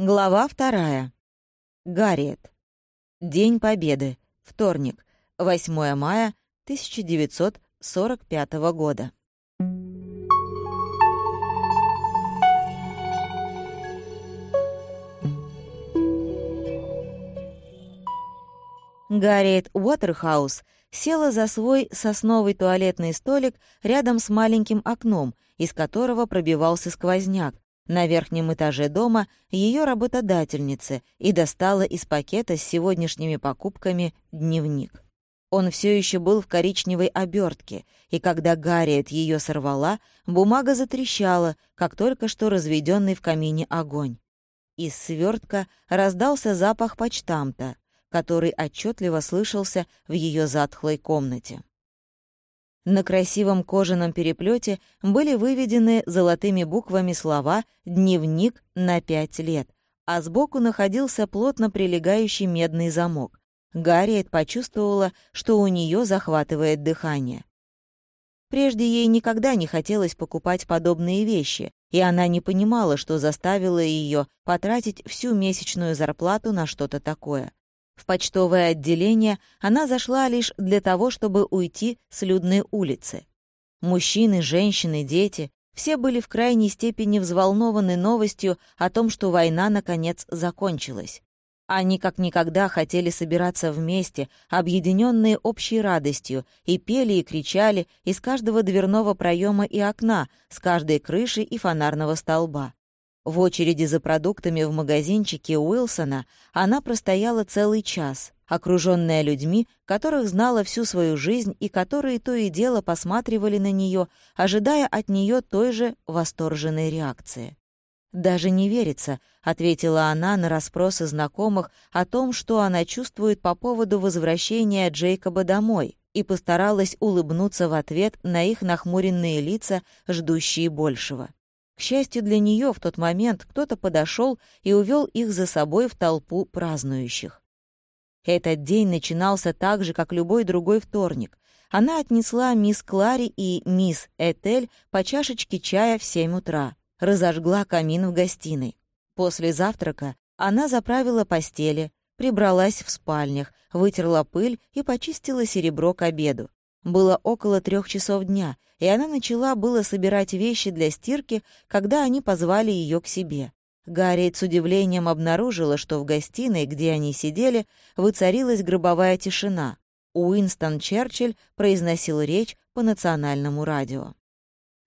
Глава вторая. Гарриет. День Победы. Вторник. 8 мая 1945 года. Гарриет Уотерхаус села за свой сосновый туалетный столик рядом с маленьким окном, из которого пробивался сквозняк, на верхнем этаже дома ее работодательницы и достала из пакета с сегодняшними покупками дневник. Он все еще был в коричневой обертке, и когда Гарриет ее сорвала, бумага затрещала, как только что разведенный в камине огонь. Из свертка раздался запах почтамта, который отчетливо слышался в ее затхлой комнате. На красивом кожаном переплете были выведены золотыми буквами слова «Дневник на пять лет», а сбоку находился плотно прилегающий медный замок. Гарриет почувствовала, что у нее захватывает дыхание. Прежде ей никогда не хотелось покупать подобные вещи, и она не понимала, что заставило ее потратить всю месячную зарплату на что-то такое. В почтовое отделение она зашла лишь для того, чтобы уйти с людной улицы. Мужчины, женщины, дети — все были в крайней степени взволнованы новостью о том, что война, наконец, закончилась. Они как никогда хотели собираться вместе, объединенные общей радостью, и пели и кричали из каждого дверного проема и окна, с каждой крыши и фонарного столба. В очереди за продуктами в магазинчике Уилсона она простояла целый час, окруженная людьми, которых знала всю свою жизнь и которые то и дело посматривали на нее, ожидая от нее той же восторженной реакции. «Даже не верится», — ответила она на расспросы знакомых о том, что она чувствует по поводу возвращения Джейкоба домой, и постаралась улыбнуться в ответ на их нахмуренные лица, ждущие большего. К счастью для нее, в тот момент кто-то подошел и увел их за собой в толпу празднующих. Этот день начинался так же, как любой другой вторник. Она отнесла мисс Клари и мисс Этель по чашечке чая в семь утра, разожгла камин в гостиной. После завтрака она заправила постели, прибралась в спальнях, вытерла пыль и почистила серебро к обеду. Было около трех часов дня, и она начала было собирать вещи для стирки, когда они позвали ее к себе. Гарриет с удивлением обнаружила, что в гостиной, где они сидели, воцарилась гробовая тишина. Уинстон Черчилль произносил речь по национальному радио.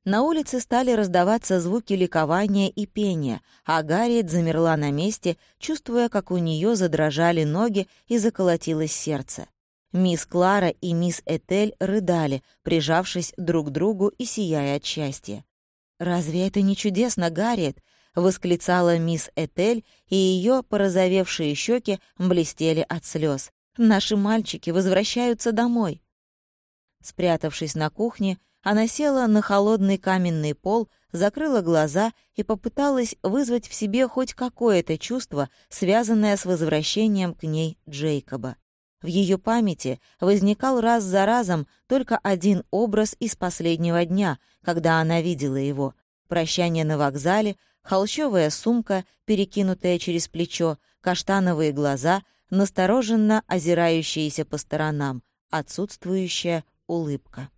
На улице стали раздаваться звуки ликования и пения, а Гарриет замерла на месте, чувствуя, как у нее задрожали ноги и заколотилось сердце. Мисс Клара и мисс Этель рыдали, прижавшись друг к другу и сияя от счастья. «Разве это не чудесно, Гарриет?» — восклицала мисс Этель, и ее порозовевшие щеки блестели от слез. «Наши мальчики возвращаются домой». Спрятавшись на кухне, она села на холодный каменный пол, закрыла глаза и попыталась вызвать в себе хоть какое-то чувство, связанное с возвращением к ней Джейкоба. В ее памяти возникал раз за разом только один образ из последнего дня, когда она видела его. Прощание на вокзале, холщовая сумка, перекинутая через плечо, каштановые глаза, настороженно озирающиеся по сторонам, отсутствующая улыбка.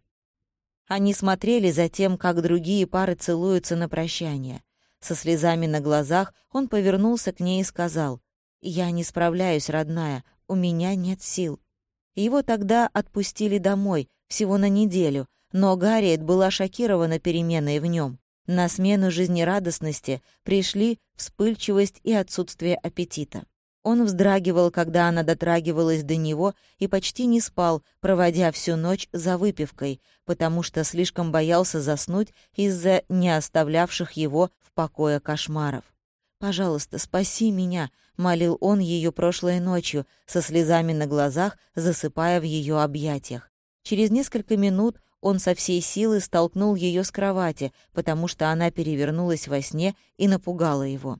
Они смотрели за тем, как другие пары целуются на прощание. Со слезами на глазах он повернулся к ней и сказал, «Я не справляюсь, родная, у меня нет сил. Его тогда отпустили домой, всего на неделю, но Гарриет была шокирована переменой в нем. На смену жизнерадостности пришли вспыльчивость и отсутствие аппетита. Он вздрагивал, когда она дотрагивалась до него, и почти не спал, проводя всю ночь за выпивкой, потому что слишком боялся заснуть из-за не оставлявших его в покое кошмаров. «Пожалуйста, спаси меня», — молил он ее прошлой ночью, со слезами на глазах, засыпая в ее объятиях. Через несколько минут он со всей силы столкнул ее с кровати, потому что она перевернулась во сне и напугала его.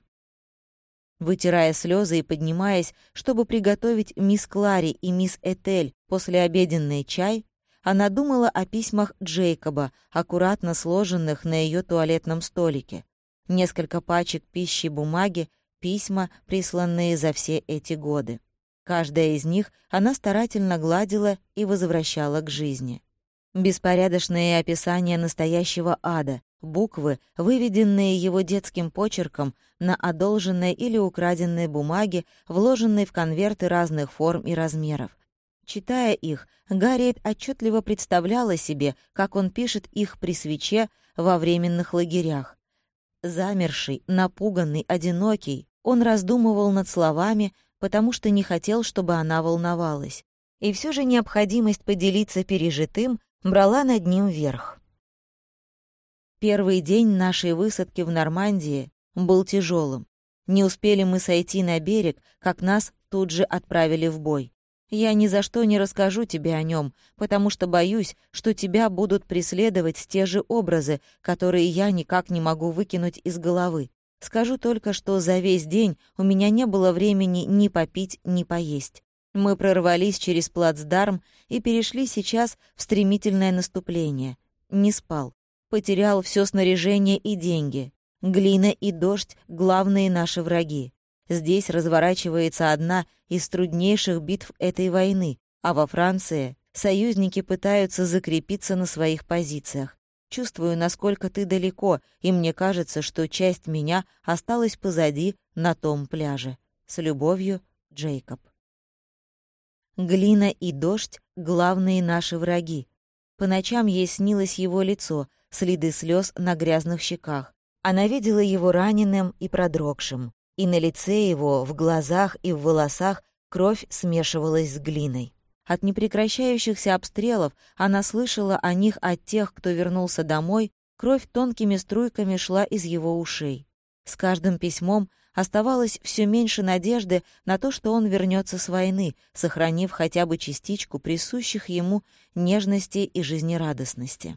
Вытирая слезы и поднимаясь, чтобы приготовить мисс Клари и мисс Этель послеобеденный чай, она думала о письмах Джейкоба, аккуратно сложенных на ее туалетном столике несколько пачек пищи бумаги, письма, присланные за все эти годы. Каждая из них она старательно гладила и возвращала к жизни. Беспорядочные описания настоящего ада, буквы, выведенные его детским почерком на одолженной или украденной бумаге, вложенной в конверты разных форм и размеров. Читая их, Гарриет отчетливо представляла себе, как он пишет их при свече во временных лагерях. Замерший, напуганный, одинокий, он раздумывал над словами, потому что не хотел, чтобы она волновалась. И все же необходимость поделиться пережитым брала над ним верх. Первый день нашей высадки в Нормандии был тяжелым. Не успели мы сойти на берег, как нас тут же отправили в бой. Я ни за что не расскажу тебе о нем, потому что боюсь, что тебя будут преследовать те же образы, которые я никак не могу выкинуть из головы. Скажу только, что за весь день у меня не было времени ни попить, ни поесть. Мы прорвались через плацдарм и перешли сейчас в стремительное наступление. Не спал. Потерял все снаряжение и деньги. Глина и дождь — главные наши враги. Здесь разворачивается одна из труднейших битв этой войны, а во Франции союзники пытаются закрепиться на своих позициях. Чувствую, насколько ты далеко, и мне кажется, что часть меня осталась позади на том пляже. С любовью, Джейкоб. Глина и дождь — главные наши враги. По ночам ей снилось его лицо, следы слез на грязных щеках. Она видела его раненым и продрогшим, и на лице его, в глазах и в волосах кровь смешивалась с глиной. От непрекращающихся обстрелов она слышала о них от тех, кто вернулся домой, кровь тонкими струйками шла из его ушей. С каждым письмом оставалось все меньше надежды на то, что он вернется с войны, сохранив хотя бы частичку присущих ему нежности и жизнерадостности.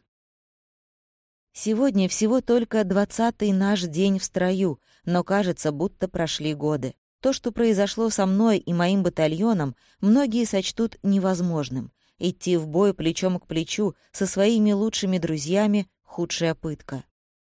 Сегодня всего только двадцатый наш день в строю, но кажется, будто прошли годы. То, что произошло со мной и моим батальоном, многие сочтут невозможным. Идти в бой плечом к плечу со своими лучшими друзьями — худшая пытка.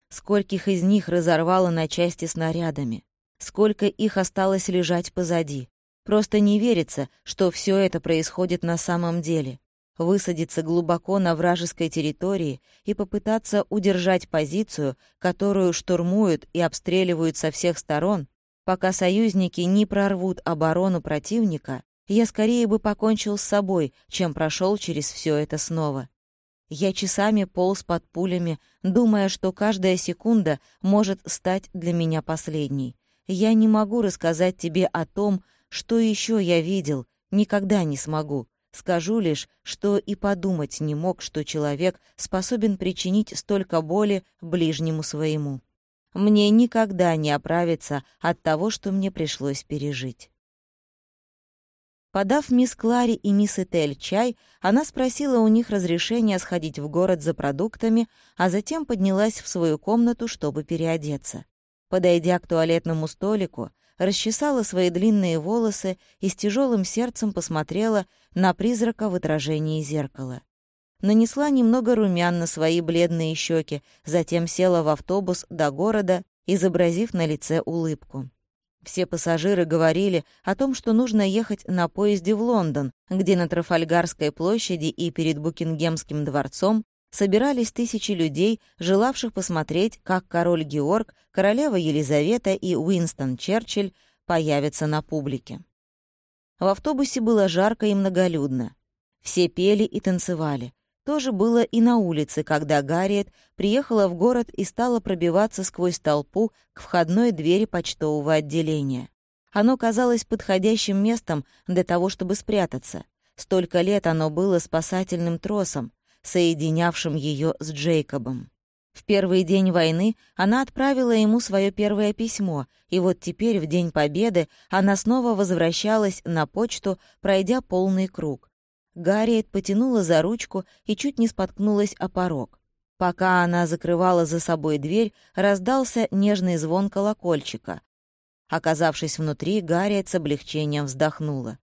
Скольких из них разорвало на части снарядами сколько их осталось лежать позади. Просто не верится, что все это происходит на самом деле. Высадиться глубоко на вражеской территории и попытаться удержать позицию, которую штурмуют и обстреливают со всех сторон, пока союзники не прорвут оборону противника, я скорее бы покончил с собой, чем прошел через все это снова. Я часами полз под пулями, думая, что каждая секунда может стать для меня последней. Я не могу рассказать тебе о том, что еще я видел, никогда не смогу. Скажу лишь, что и подумать не мог, что человек способен причинить столько боли ближнему своему. Мне никогда не оправиться от того, что мне пришлось пережить. Подав мисс Клари и мисс Этель чай, она спросила у них разрешения сходить в город за продуктами, а затем поднялась в свою комнату, чтобы переодеться. Подойдя к туалетному столику, расчесала свои длинные волосы и с тяжелым сердцем посмотрела на призрака в отражении зеркала. Нанесла немного румян на свои бледные щеки, затем села в автобус до города, изобразив на лице улыбку. Все пассажиры говорили о том, что нужно ехать на поезде в Лондон, где на Трафальгарской площади и перед Букингемским дворцом собирались тысячи людей, желавших посмотреть, как король Георг, королева Елизавета и Уинстон Черчилль появятся на публике. В автобусе было жарко и многолюдно. Все пели и танцевали. То же было и на улице, когда Гарриет приехала в город и стала пробиваться сквозь толпу к входной двери почтового отделения. Оно казалось подходящим местом для того, чтобы спрятаться. Столько лет оно было спасательным тросом, соединявшим ее с Джейкобом. В первый день войны она отправила ему свое первое письмо, и вот теперь, в День Победы, она снова возвращалась на почту, пройдя полный круг. Гарриет потянула за ручку и чуть не споткнулась о порог. Пока она закрывала за собой дверь, раздался нежный звон колокольчика. Оказавшись внутри, Гарриет с облегчением вздохнула.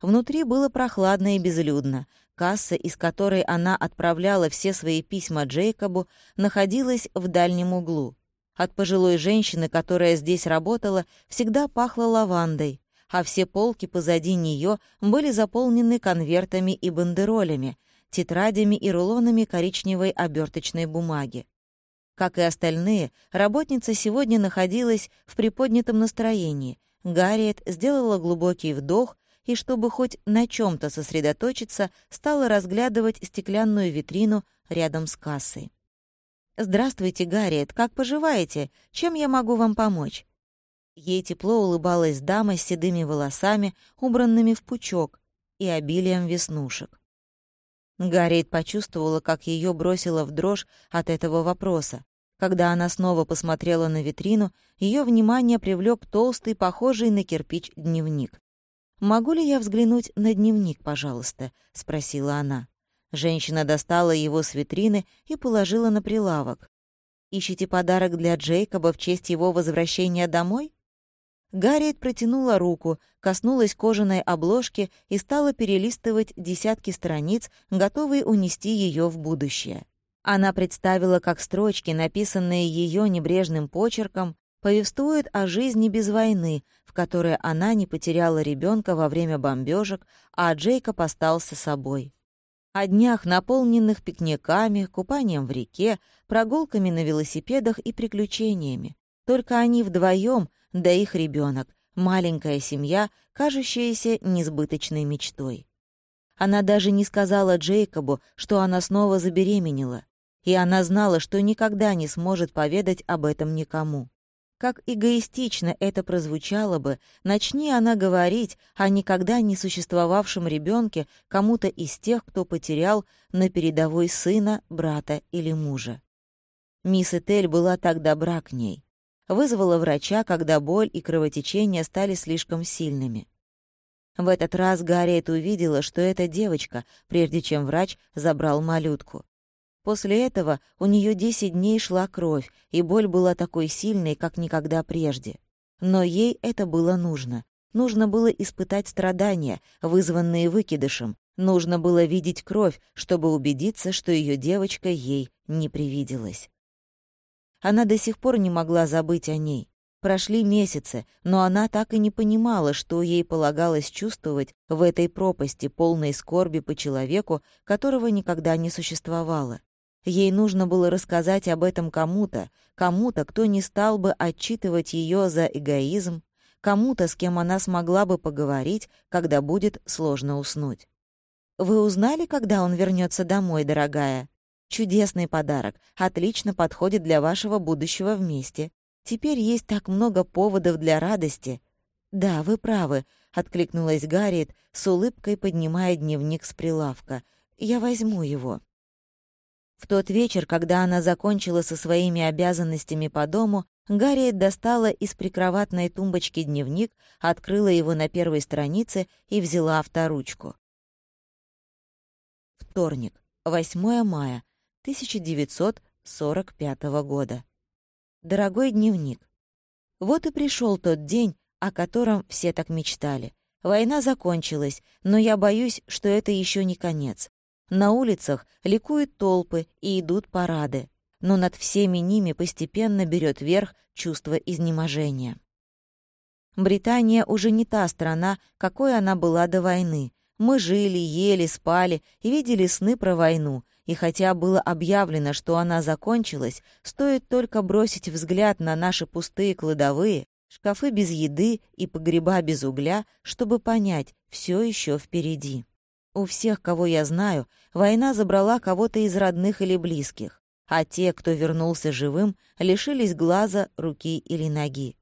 Внутри было прохладно и безлюдно. Касса, из которой она отправляла все свои письма Джейкобу, находилась в дальнем углу. От пожилой женщины, которая здесь работала, всегда пахло лавандой, а все полки позади нее были заполнены конвертами и бандеролями, тетрадями и рулонами коричневой оберточной бумаги. Как и остальные, работница сегодня находилась в приподнятом настроении. Гарриет сделала глубокий вдох и, чтобы хоть на чем то сосредоточиться, стала разглядывать стеклянную витрину рядом с кассой. «Здравствуйте, Гарриет, как поживаете? Чем я могу вам помочь?» Ей тепло улыбалась дама с седыми волосами, убранными в пучок, и обилием веснушек. Гарриет почувствовала, как ее бросило в дрожь от этого вопроса. Когда она снова посмотрела на витрину, ее внимание привлек толстый, похожий на кирпич, дневник. «Могу ли я взглянуть на дневник, пожалуйста?» — спросила она. Женщина достала его с витрины и положила на прилавок. «Ищите подарок для Джейкоба в честь его возвращения домой?» Гарриет протянула руку, коснулась кожаной обложки и стала перелистывать десятки страниц, готовые унести ее в будущее. Она представила, как строчки, написанные ее небрежным почерком, повествуют о жизни без войны, в которой она не потеряла ребенка во время бомбежек, а Джейкоб остался собой о днях, наполненных пикниками, купанием в реке, прогулками на велосипедах и приключениями. Только они вдвоем, да их ребенок, маленькая семья, кажущаяся несбыточной мечтой. Она даже не сказала Джейкобу, что она снова забеременела, и она знала, что никогда не сможет поведать об этом никому. Как эгоистично это прозвучало бы, начни она говорить о никогда не существовавшем ребенке кому-то из тех, кто потерял на передовой сына, брата или мужа. Мисс Этель была так добра к ней. Вызвала врача, когда боль и кровотечение стали слишком сильными. В этот раз Гарриет увидела, что это девочка, прежде чем врач забрал малютку. После этого у нее 10 дней шла кровь, и боль была такой сильной, как никогда прежде. Но ей это было нужно. Нужно было испытать страдания, вызванные выкидышем. Нужно было видеть кровь, чтобы убедиться, что ее девочка ей не привиделась. Она до сих пор не могла забыть о ней. Прошли месяцы, но она так и не понимала, что ей полагалось чувствовать в этой пропасти, полной скорби по человеку, которого никогда не существовало. Ей нужно было рассказать об этом кому-то, кому-то, кто не стал бы отчитывать ее за эгоизм, кому-то, с кем она смогла бы поговорить, когда будет сложно уснуть. «Вы узнали, когда он вернется домой, дорогая? Чудесный подарок, отлично подходит для вашего будущего вместе. Теперь есть так много поводов для радости». «Да, вы правы», — откликнулась Гарриет, с улыбкой поднимая дневник с прилавка. «Я возьму его». В тот вечер, когда она закончила со своими обязанностями по дому, Гарриет достала из прикроватной тумбочки дневник, открыла его на первой странице и взяла авторучку. Вторник, 8 мая 1945 года. Дорогой дневник. Вот и пришел тот день, о котором все так мечтали. Война закончилась, но я боюсь, что это еще не конец. На улицах ликуют толпы и идут парады, но над всеми ними постепенно берет верх чувство изнеможения. Британия уже не та страна, какой она была до войны. Мы жили, ели, спали и видели сны про войну, и хотя было объявлено, что она закончилась, стоит только бросить взгляд на наши пустые кладовые, шкафы без еды и погреба без угля, чтобы понять, все еще впереди. У всех, кого я знаю, война забрала кого-то из родных или близких, а те, кто вернулся живым, лишились глаза, руки или ноги.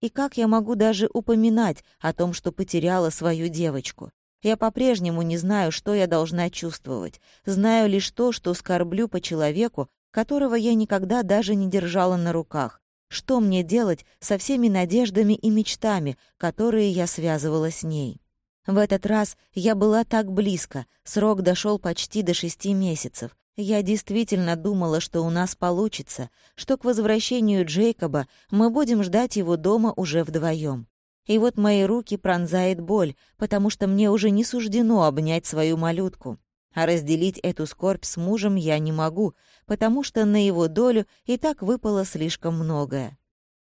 И как я могу даже упоминать о том, что потеряла свою девочку? Я по-прежнему не знаю, что я должна чувствовать. Знаю лишь то, что скорблю по человеку, которого я никогда даже не держала на руках. Что мне делать со всеми надеждами и мечтами, которые я связывала с ней? В этот раз я была так близко, срок дошел почти до шести месяцев. Я действительно думала, что у нас получится, что к возвращению Джейкоба мы будем ждать его дома уже вдвоем. И вот мои руки пронзает боль, потому что мне уже не суждено обнять свою малютку. А разделить эту скорбь с мужем я не могу, потому что на его долю и так выпало слишком многое.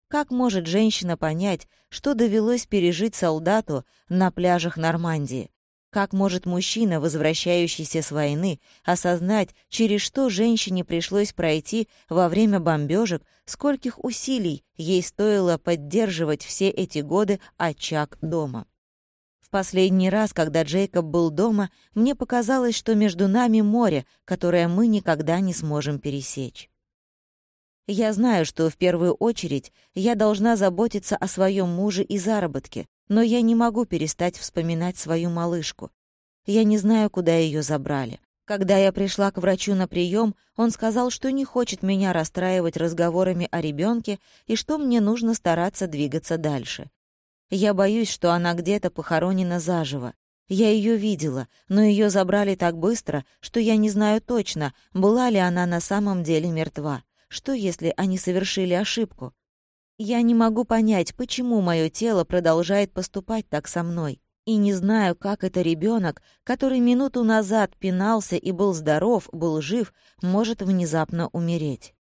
Как может женщина понять, что довелось пережить солдату на пляжах Нормандии? Как может мужчина, возвращающийся с войны, осознать, через что женщине пришлось пройти во время бомбежек, скольких усилий ей стоило поддерживать все эти годы очаг дома? В последний раз, когда Джейкоб был дома, мне показалось, что между нами море, которое мы никогда не сможем пересечь. Я знаю, что в первую очередь я должна заботиться о своем муже и заработке, но я не могу перестать вспоминать свою малышку. Я не знаю, куда ее забрали. Когда я пришла к врачу на прием, он сказал, что не хочет меня расстраивать разговорами о ребенке и что мне нужно стараться двигаться дальше. Я боюсь, что она где-то похоронена заживо. Я ее видела, но ее забрали так быстро, что я не знаю точно, была ли она на самом деле мертва. Что, если они совершили ошибку? Я не могу понять, почему мое тело продолжает поступать так со мной. И не знаю, как это ребенок, который минуту назад пинался и был здоров, был жив, может внезапно умереть.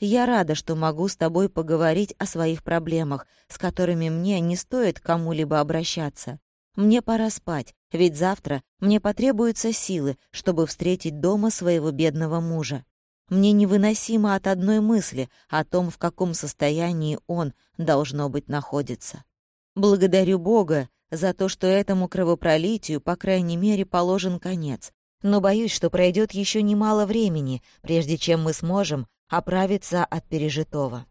Я рада, что могу с тобой поговорить о своих проблемах, с которыми мне не стоит кому-либо обращаться. Мне пора спать, ведь завтра мне потребуются силы, чтобы встретить дома своего бедного мужа. Мне невыносимо от одной мысли о том, в каком состоянии он, должно быть, находится. Благодарю Бога за то, что этому кровопролитию, по крайней мере, положен конец. Но боюсь, что пройдет еще немало времени, прежде чем мы сможем оправиться от пережитого.